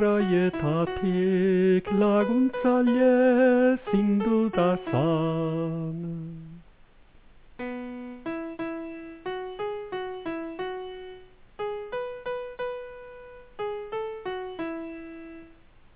Raie tatik laguntzaile zin